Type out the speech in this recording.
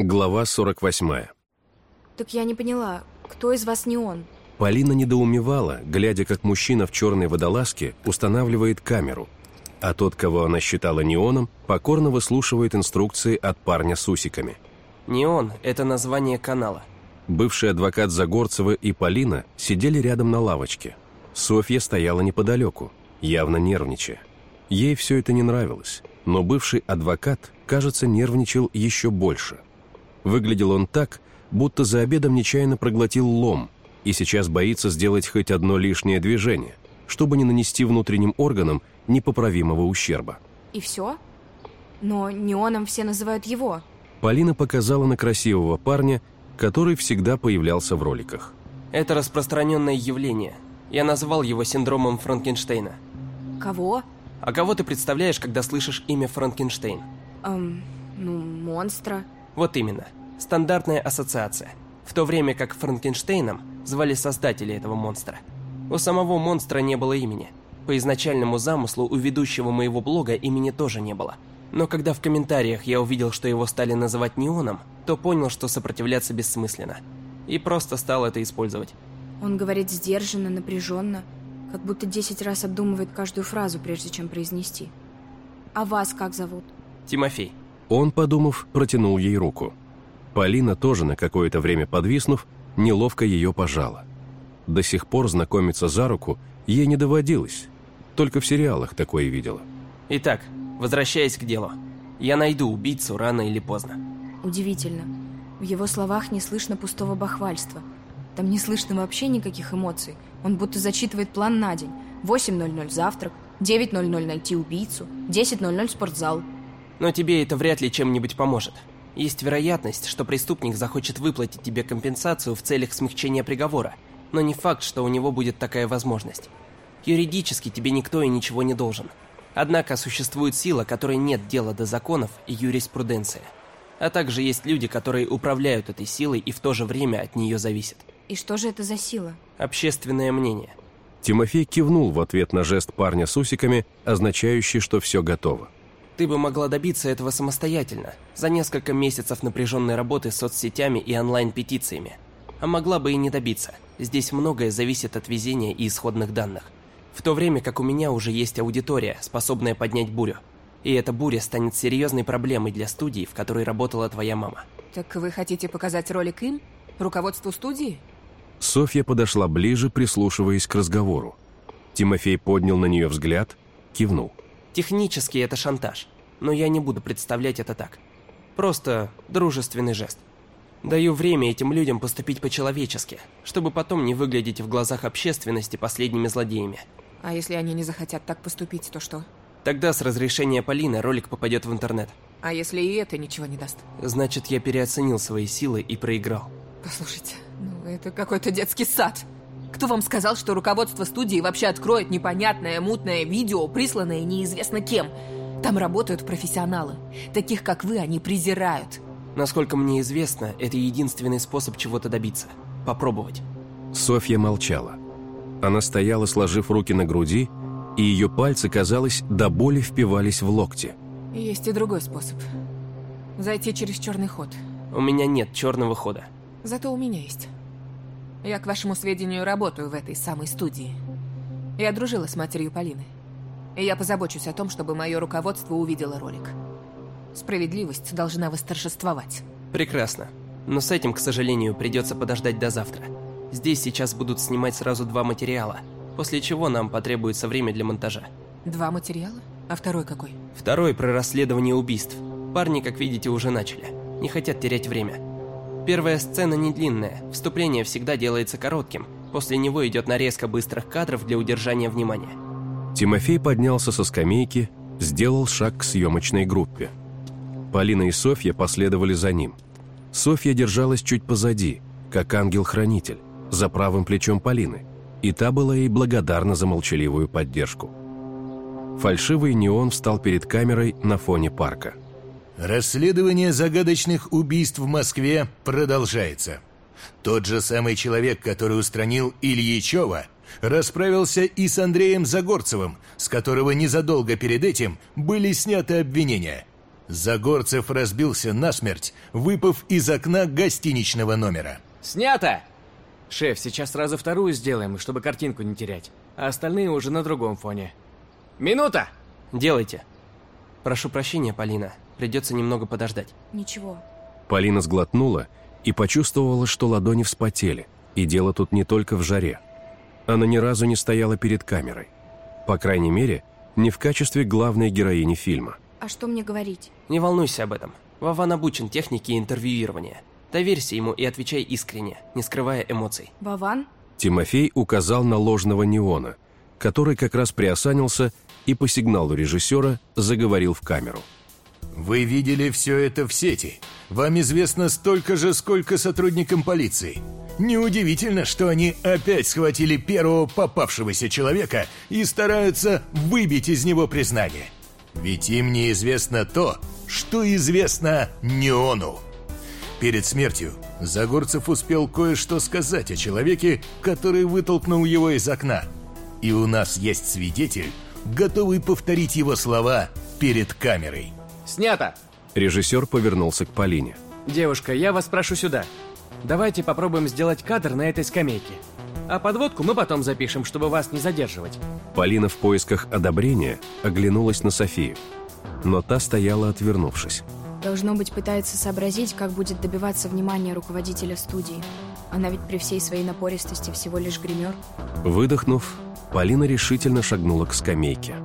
Глава 48 Так я не поняла, кто из вас не он? Полина недоумевала, глядя, как мужчина в черной водолазке устанавливает камеру, а тот, кого она считала неоном, покорно выслушивает инструкции от парня с усиками. Неон – это название канала. Бывший адвокат Загорцева и Полина сидели рядом на лавочке. Софья стояла неподалеку, явно нервничая. Ей все это не нравилось, но бывший адвокат, кажется, нервничал еще больше. Выглядел он так, будто за обедом нечаянно проглотил лом и сейчас боится сделать хоть одно лишнее движение, чтобы не нанести внутренним органам непоправимого ущерба. И все? Но неоном все называют его. Полина показала на красивого парня, который всегда появлялся в роликах. Это распространенное явление. Я назвал его синдромом Франкенштейна. Кого? А кого ты представляешь, когда слышишь имя Франкенштейн? Эм, ну, монстра. Вот именно. Стандартная ассоциация. В то время как Франкенштейном звали создатели этого монстра. У самого монстра не было имени. По изначальному замыслу у ведущего моего блога имени тоже не было. Но когда в комментариях я увидел, что его стали называть неоном, то понял, что сопротивляться бессмысленно. И просто стал это использовать. Он говорит сдержанно, напряженно, как будто десять раз обдумывает каждую фразу, прежде чем произнести. А вас как зовут? Тимофей. Он, подумав, протянул ей руку. Полина, тоже на какое-то время подвиснув, неловко ее пожала. До сих пор знакомиться за руку ей не доводилось, только в сериалах такое видела. Итак, возвращаясь к делу. Я найду убийцу рано или поздно. Удивительно. В его словах не слышно пустого бахвальства. Там не слышно вообще никаких эмоций. Он будто зачитывает план на день. 8.00 завтрак, 9.00 найти убийцу, 10.00 спортзал. Но тебе это вряд ли чем-нибудь поможет. Есть вероятность, что преступник захочет выплатить тебе компенсацию в целях смягчения приговора, но не факт, что у него будет такая возможность. Юридически тебе никто и ничего не должен. Однако существует сила, которой нет дела до законов и юриспруденции. А также есть люди, которые управляют этой силой и в то же время от нее зависят. И что же это за сила? Общественное мнение. Тимофей кивнул в ответ на жест парня с усиками, означающий, что все готово. Ты бы могла добиться этого самостоятельно, за несколько месяцев напряженной работы с соцсетями и онлайн-петициями. А могла бы и не добиться. Здесь многое зависит от везения и исходных данных. В то время как у меня уже есть аудитория, способная поднять бурю. И эта буря станет серьезной проблемой для студии, в которой работала твоя мама. Так вы хотите показать ролик им? Руководству студии? Софья подошла ближе, прислушиваясь к разговору. Тимофей поднял на нее взгляд, кивнул. Технически это шантаж, но я не буду представлять это так. Просто дружественный жест. Даю время этим людям поступить по-человечески, чтобы потом не выглядеть в глазах общественности последними злодеями. А если они не захотят так поступить, то что? Тогда с разрешения Полины ролик попадет в интернет. А если и это ничего не даст? Значит, я переоценил свои силы и проиграл. Послушайте, ну это какой-то детский сад. Кто вам сказал, что руководство студии вообще откроет непонятное, мутное видео, присланное неизвестно кем? Там работают профессионалы. Таких, как вы, они презирают. Насколько мне известно, это единственный способ чего-то добиться. Попробовать. Софья молчала. Она стояла, сложив руки на груди, и ее пальцы, казалось, до боли впивались в локти. Есть и другой способ. Зайти через черный ход. У меня нет черного хода. Зато у меня есть. Я, к вашему сведению, работаю в этой самой студии. Я дружила с матерью Полины. И я позабочусь о том, чтобы мое руководство увидело ролик. Справедливость должна восторжествовать. Прекрасно. Но с этим, к сожалению, придется подождать до завтра. Здесь сейчас будут снимать сразу два материала, после чего нам потребуется время для монтажа. Два материала? А второй какой? Второй про расследование убийств. Парни, как видите, уже начали. Не хотят терять время. Первая сцена не длинная, вступление всегда делается коротким. После него идет нарезка быстрых кадров для удержания внимания. Тимофей поднялся со скамейки, сделал шаг к съемочной группе. Полина и Софья последовали за ним. Софья держалась чуть позади, как ангел-хранитель, за правым плечом Полины, и та была ей благодарна за молчаливую поддержку. Фальшивый неон встал перед камерой на фоне парка. Расследование загадочных убийств в Москве продолжается. Тот же самый человек, который устранил Ильичева, расправился и с Андреем Загорцевым, с которого незадолго перед этим были сняты обвинения. Загорцев разбился насмерть, выпав из окна гостиничного номера. Снято! Шеф, сейчас сразу вторую сделаем, чтобы картинку не терять. А остальные уже на другом фоне. Минута! Делайте. Прошу прощения, Полина. Придется немного подождать. Ничего. Полина сглотнула и почувствовала, что ладони вспотели. И дело тут не только в жаре. Она ни разу не стояла перед камерой. По крайней мере, не в качестве главной героини фильма. А что мне говорить? Не волнуйся об этом. Вован обучен технике интервьюирования. Доверься ему и отвечай искренне, не скрывая эмоций. Вован? Тимофей указал на ложного неона, который как раз приосанился и по сигналу режиссера заговорил в камеру. Вы видели все это в сети. Вам известно столько же, сколько сотрудникам полиции. Неудивительно, что они опять схватили первого попавшегося человека и стараются выбить из него признание. Ведь им неизвестно то, что известно Неону. Перед смертью Загорцев успел кое-что сказать о человеке, который вытолкнул его из окна. И у нас есть свидетель, готовый повторить его слова перед камерой. Снято! Режиссер повернулся к Полине. Девушка, я вас прошу сюда. Давайте попробуем сделать кадр на этой скамейке. А подводку мы потом запишем, чтобы вас не задерживать. Полина в поисках одобрения оглянулась на Софию. Но та стояла, отвернувшись. Должно быть, пытается сообразить, как будет добиваться внимания руководителя студии. Она ведь при всей своей напористости всего лишь гример. Выдохнув, Полина решительно шагнула к скамейке.